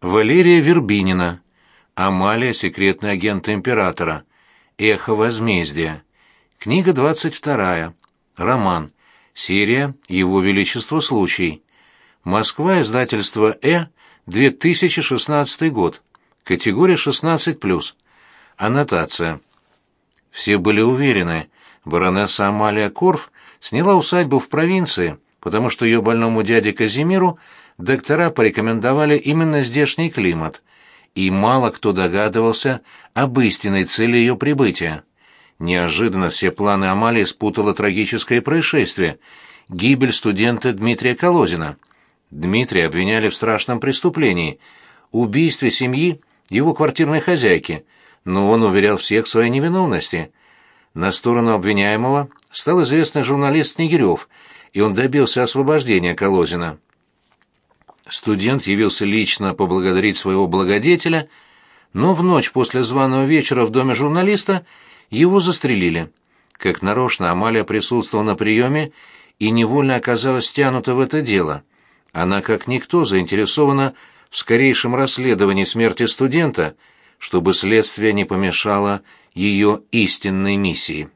Валерия Вербинина. Амалия, секретный агент императора. Эхо возмездия. Книга 22. Роман. Серия «Его Величество случай». Москва, издательство «Э», 2016 год. Категория 16+. Аннотация. Все были уверены, баронесса Амалия Корф сняла усадьбу в провинции, потому что ее больному дяде Казимиру доктора порекомендовали именно здешний климат, и мало кто догадывался об истинной цели ее прибытия. Неожиданно все планы Амалии спутало трагическое происшествие — гибель студента Дмитрия Колозина. Дмитрия обвиняли в страшном преступлении — убийстве семьи его квартирной хозяйки, но он уверял всех в своей невиновности. На сторону обвиняемого стал известный журналист Снегирев, и он добился освобождения Колозина. Студент явился лично поблагодарить своего благодетеля, но в ночь после званого вечера в доме журналиста его застрелили. Как нарочно Амалия присутствовала на приеме и невольно оказалась стянута в это дело. Она, как никто, заинтересована в скорейшем расследовании смерти студента, чтобы следствие не помешало ее истинной миссии.